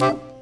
Música